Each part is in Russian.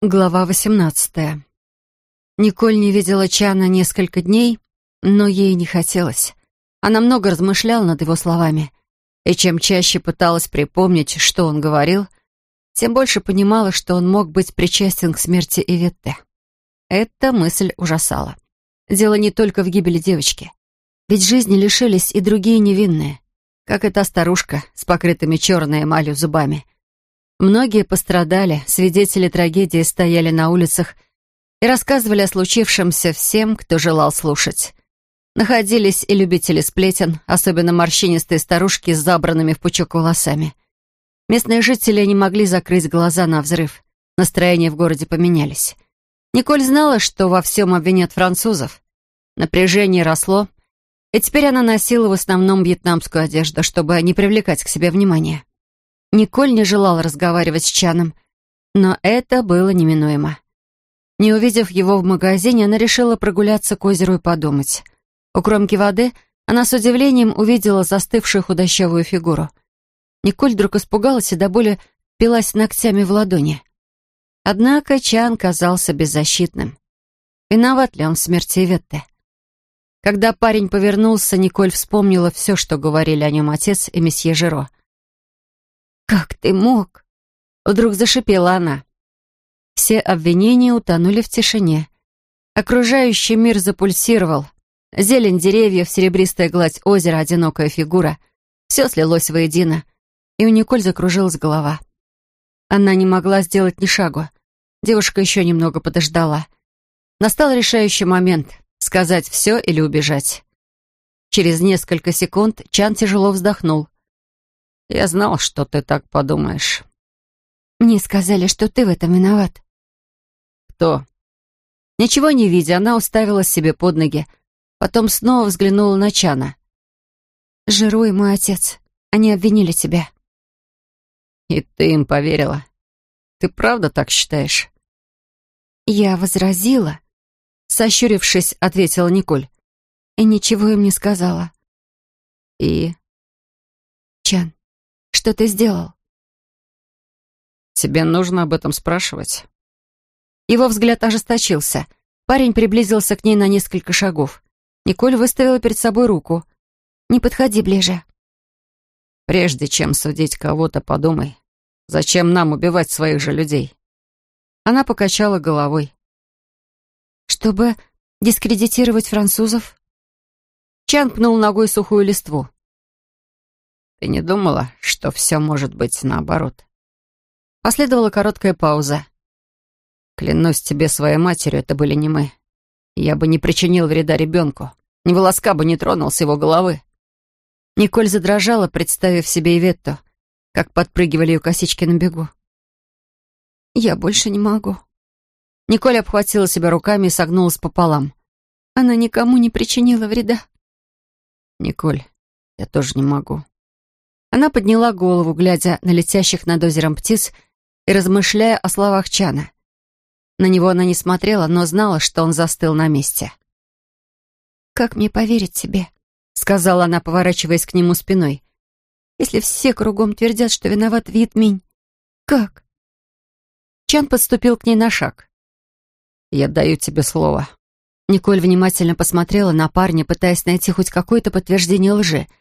Глава 18. Николь не видела Чана несколько дней, но ей не хотелось. Она много размышляла над его словами, и чем чаще пыталась припомнить, что он говорил, тем больше понимала, что он мог быть причастен к смерти Иветте. Эта мысль ужасала. Дело не только в гибели девочки. Ведь жизни лишились и другие невинные, как эта старушка с покрытыми черной эмалью зубами — Многие пострадали, свидетели трагедии стояли на улицах и рассказывали о случившемся всем, кто желал слушать. Находились и любители сплетен, особенно морщинистые старушки с забранными в пучок волосами. Местные жители не могли закрыть глаза на взрыв. Настроения в городе поменялись. Николь знала, что во всем обвинят французов. Напряжение росло, и теперь она носила в основном вьетнамскую одежду, чтобы не привлекать к себе внимания. Николь не желал разговаривать с Чаном, но это было неминуемо. Не увидев его в магазине, она решила прогуляться к озеру и подумать. У кромки воды она с удивлением увидела застывшую худощавую фигуру. Николь вдруг испугалась и до боли пилась ногтями в ладони. Однако Чан казался беззащитным. Виноват ли он в смерти Ветте? Когда парень повернулся, Николь вспомнила все, что говорили о нем отец и месье Жиро. «Как ты мог?» Вдруг зашипела она. Все обвинения утонули в тишине. Окружающий мир запульсировал. Зелень деревьев, серебристая гладь озера, одинокая фигура. Все слилось воедино, и у Николь закружилась голова. Она не могла сделать ни шагу. Девушка еще немного подождала. Настал решающий момент — сказать все или убежать. Через несколько секунд Чан тяжело вздохнул. Я знал, что ты так подумаешь. Мне сказали, что ты в этом виноват. Кто? Ничего не видя, она уставила себе под ноги, потом снова взглянула на Чана. Жиру и мой отец. Они обвинили тебя. И ты им поверила. Ты правда так считаешь? Я возразила. Сощурившись, ответила Николь. И ничего им не сказала. И? Чан, что ты сделал?» «Тебе нужно об этом спрашивать». Его взгляд ожесточился. Парень приблизился к ней на несколько шагов. Николь выставила перед собой руку. «Не подходи ближе». «Прежде чем судить кого-то, подумай, зачем нам убивать своих же людей?» Она покачала головой. «Чтобы дискредитировать французов?» Чан пнул ногой сухую листву. Ты не думала, что все может быть наоборот?» Последовала короткая пауза. «Клянусь тебе своей матерью, это были не мы. Я бы не причинил вреда ребенку. Ни волоска бы не тронул с его головы». Николь задрожала, представив себе Иветту, как подпрыгивали ее косички на бегу. «Я больше не могу». Николь обхватила себя руками и согнулась пополам. «Она никому не причинила вреда». «Николь, я тоже не могу. Она подняла голову, глядя на летящих над озером птиц и размышляя о словах Чана. На него она не смотрела, но знала, что он застыл на месте. «Как мне поверить тебе?» — сказала она, поворачиваясь к нему спиной. «Если все кругом твердят, что виноват Витминь, как?» Чан подступил к ней на шаг. «Я даю тебе слово». Николь внимательно посмотрела на парня, пытаясь найти хоть какое-то подтверждение лжи —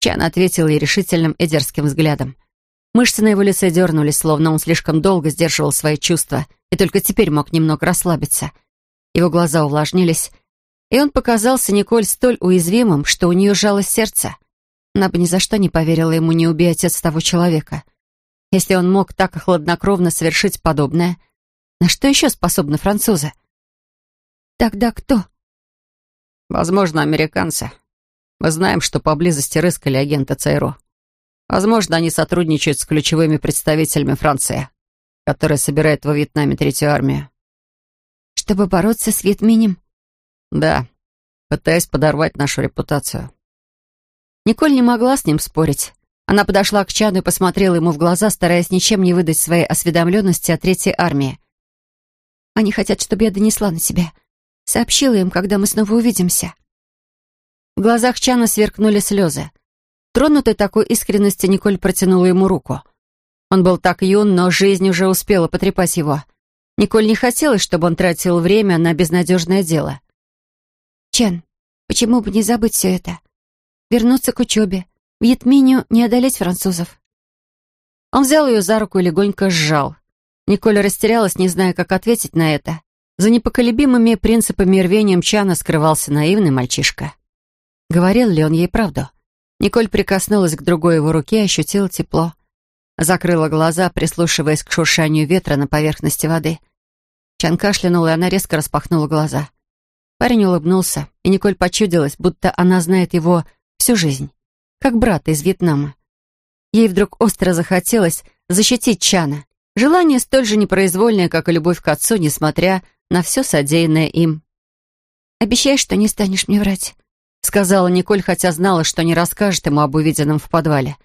Чан ответил ей решительным и дерзким взглядом. Мышцы на его лице дернулись, словно он слишком долго сдерживал свои чувства и только теперь мог немного расслабиться. Его глаза увлажнились, и он показался Николь столь уязвимым, что у нее сжалось сердце. Она бы ни за что не поверила ему не убей отец того человека. Если он мог так хладнокровно совершить подобное, на что еще способны французы? Тогда кто? Возможно, американцы. Мы знаем, что поблизости рыскали агенты ЦРУ. Возможно, они сотрудничают с ключевыми представителями Франции, которая собирает во Вьетнаме Третью армию. Чтобы бороться с Вьетминем? Да, пытаясь подорвать нашу репутацию. Николь не могла с ним спорить. Она подошла к Чану и посмотрела ему в глаза, стараясь ничем не выдать своей осведомленности о Третьей армии. «Они хотят, чтобы я донесла на себя. Сообщила им, когда мы снова увидимся». В глазах Чана сверкнули слезы. Тронутый такой искренности, Николь протянула ему руку. Он был так юн, но жизнь уже успела потрепать его. Николь не хотелось, чтобы он тратил время на безнадежное дело. «Чен, почему бы не забыть все это? Вернуться к учебе, в Ятминю не одолеть французов». Он взял ее за руку и легонько сжал. Николь растерялась, не зная, как ответить на это. За непоколебимыми принципами и рвением Чана скрывался наивный мальчишка. Говорил ли он ей правду? Николь прикоснулась к другой его руке и ощутила тепло. Закрыла глаза, прислушиваясь к шуршанию ветра на поверхности воды. Чан кашлянул, и она резко распахнула глаза. Парень улыбнулся, и Николь почудилась, будто она знает его всю жизнь, как брата из Вьетнама. Ей вдруг остро захотелось защитить Чана. Желание столь же непроизвольное, как и любовь к отцу, несмотря на все содеянное им. «Обещай, что не станешь мне врать», — сказала Николь, хотя знала, что не расскажет ему об увиденном в подвале.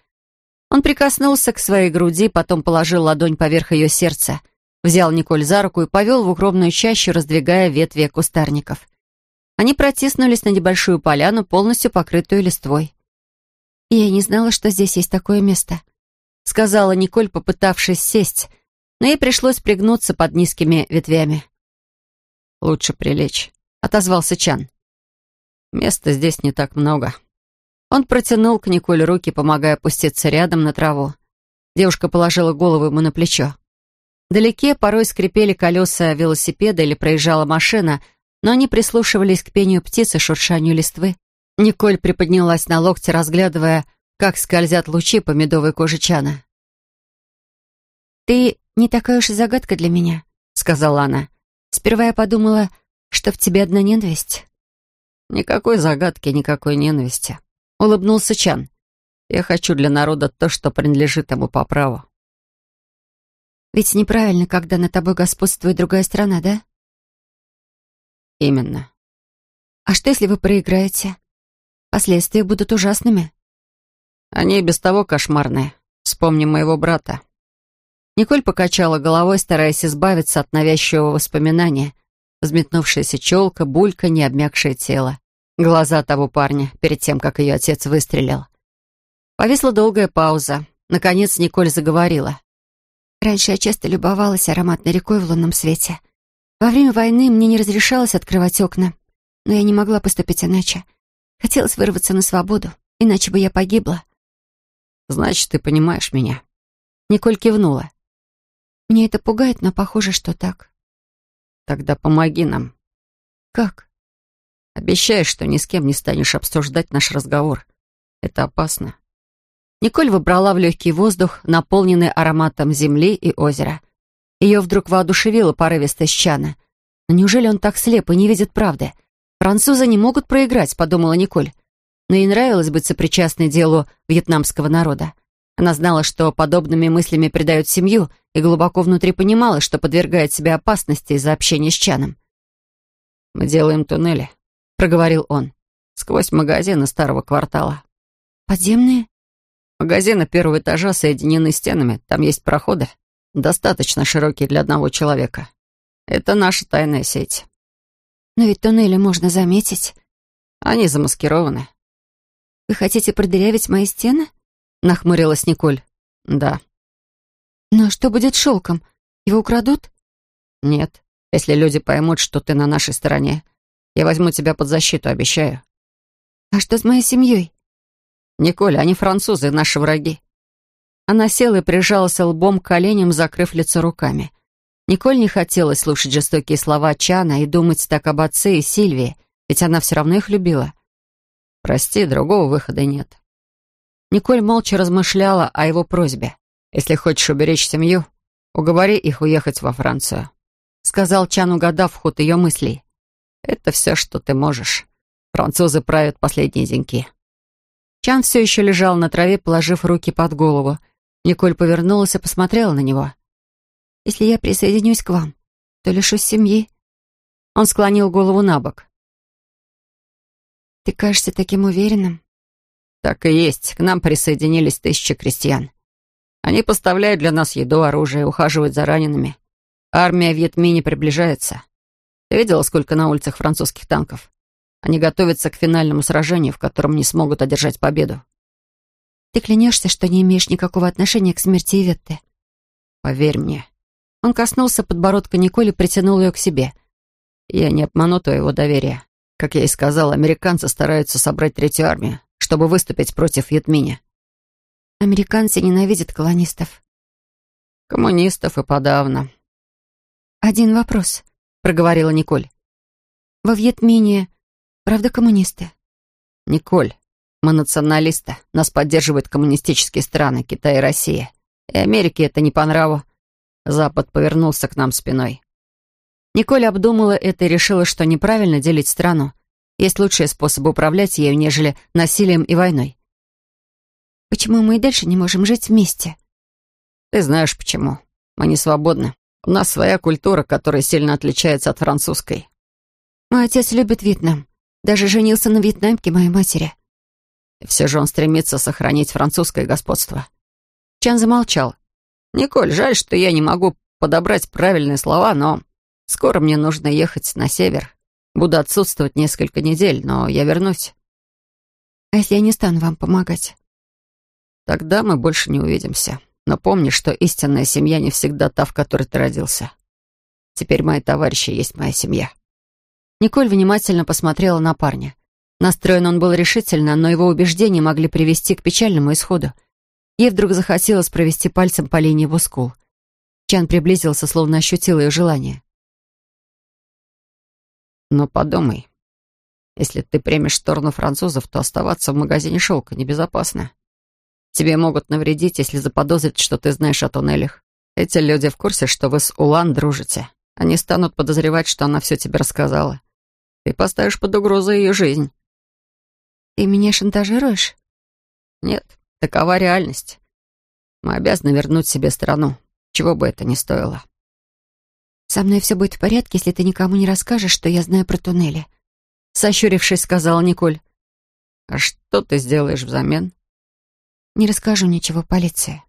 Он прикоснулся к своей груди, потом положил ладонь поверх ее сердца, взял Николь за руку и повел в укромную чащу, раздвигая ветви кустарников. Они протиснулись на небольшую поляну, полностью покрытую листвой. «Я не знала, что здесь есть такое место», — сказала Николь, попытавшись сесть, но ей пришлось пригнуться под низкими ветвями. «Лучше прилечь», — отозвался Чан. «Места здесь не так много». Он протянул к Николь руки, помогая опуститься рядом на траву. Девушка положила голову ему на плечо. Вдалеке порой скрипели колеса велосипеда или проезжала машина, но они прислушивались к пению птиц и шуршанию листвы. Николь приподнялась на локте, разглядывая, как скользят лучи по медовой коже Чана. «Ты не такая уж и загадка для меня», — сказала она. «Сперва я подумала, что в тебе одна ненависть». «Никакой загадки, никакой ненависти», улыбнулся Чан. «Я хочу для народа то, что принадлежит ему по праву». «Ведь неправильно, когда на тобой господствует другая страна, да?» «Именно». «А что, если вы проиграете? Последствия будут ужасными». «Они и без того кошмарные. Вспомни моего брата». Николь покачала головой, стараясь избавиться от навязчивого воспоминания. Взметнувшаяся челка, булька, необмякшее тело глаза того парня перед тем, как ее отец выстрелил. Повисла долгая пауза. Наконец Николь заговорила. «Раньше я часто любовалась ароматной рекой в лунном свете. Во время войны мне не разрешалось открывать окна, но я не могла поступить иначе. Хотелось вырваться на свободу, иначе бы я погибла». «Значит, ты понимаешь меня». Николь кивнула. «Мне это пугает, но похоже, что так». «Тогда помоги нам». «Как?» Обещаешь, что ни с кем не станешь обсуждать наш разговор. Это опасно». Николь выбрала в легкий воздух, наполненный ароматом земли и озера. Ее вдруг воодушевила порывистость Чана. Но неужели он так слеп и не видит правды? Французы не могут проиграть, подумала Николь. Но ей нравилось быть сопричастной делу вьетнамского народа. Она знала, что подобными мыслями предают семью, и глубоко внутри понимала, что подвергает себя опасности из-за общения с Чаном. «Мы делаем туннели», проговорил он. «Сквозь магазины старого квартала». «Подземные?» «Магазины первого этажа соединены стенами. Там есть проходы, достаточно широкие для одного человека. Это наша тайная сеть». «Но ведь туннели можно заметить». «Они замаскированы». «Вы хотите продырявить мои стены?» — нахмурилась Николь. «Да». «Но что будет с шелком? Его украдут?» «Нет, если люди поймут, что ты на нашей стороне. Я возьму тебя под защиту, обещаю». «А что с моей семьей?» «Николь, они французы, наши враги». Она села и прижалась лбом к коленям, закрыв лицо руками. Николь не хотела слушать жестокие слова Чана и думать так об отце и Сильвии, ведь она все равно их любила. «Прости, другого выхода нет». Николь молча размышляла о его просьбе. «Если хочешь уберечь семью, уговори их уехать во Францию», — сказал Чан, угадав ход ее мыслей. Это все, что ты можешь. Французы правят последние деньки». Чан все еще лежал на траве, положив руки под голову. Николь повернулась и посмотрела на него. «Если я присоединюсь к вам, то лишусь семьи». Он склонил голову на бок. «Ты кажешься таким уверенным». «Так и есть. К нам присоединились тысячи крестьян. Они поставляют для нас еду, оружие, ухаживают за ранеными. Армия Вьетмини приближается. Ты видела, сколько на улицах французских танков? Они готовятся к финальному сражению, в котором не смогут одержать победу. Ты клянешься, что не имеешь никакого отношения к смерти Иветты? Поверь мне, Он коснулся подбородка Николь и притянул ее к себе. «Я не обману твоего доверия. Как я и сказал, американцы стараются собрать третью армию, чтобы выступить против Ятминя». «Американцы ненавидят колонистов». «Коммунистов и подавно». «Один вопрос», — проговорила Николь. «Во Вьетмине правда коммунисты?» «Николь, мы националисты. Нас поддерживают коммунистические страны, Китай и Россия. И Америке это не по нраву. Запад повернулся к нам спиной. Николь обдумала это и решила, что неправильно делить страну. Есть лучшие способы управлять ею, нежели насилием и войной. «Почему мы и дальше не можем жить вместе?» «Ты знаешь, почему. Мы не свободны. У нас своя культура, которая сильно отличается от французской». «Мой отец любит Вьетнам. Даже женился на вьетнамке моей матери». И все же он стремится сохранить французское господство. Чан замолчал. «Николь, жаль, что я не могу подобрать правильные слова, но скоро мне нужно ехать на север. Буду отсутствовать несколько недель, но я вернусь». «А если я не стану вам помогать?» «Тогда мы больше не увидимся. Но помни, что истинная семья не всегда та, в которой ты родился. Теперь мои товарищи есть моя семья». Николь внимательно посмотрела на парня. Настроен он был решительно, но его убеждения могли привести к печальному исходу. Ей вдруг захотелось провести пальцем по линии его скул. Чан приблизился, словно ощутил ее желание. «Но подумай, если ты примешь сторону французов, то оставаться в магазине шелка небезопасно. Тебе могут навредить, если заподозрить, что ты знаешь о туннелях. Эти люди в курсе, что вы с Улан дружите. Они станут подозревать, что она все тебе рассказала. Ты поставишь под угрозу ее жизнь». «Ты меня шантажируешь?» «Нет, Такова реальность. Мы обязаны вернуть себе страну, чего бы это ни стоило. «Со мной все будет в порядке, если ты никому не расскажешь, что я знаю про туннели», — сощурившись, сказала Николь. «А что ты сделаешь взамен?» «Не расскажу ничего полиции».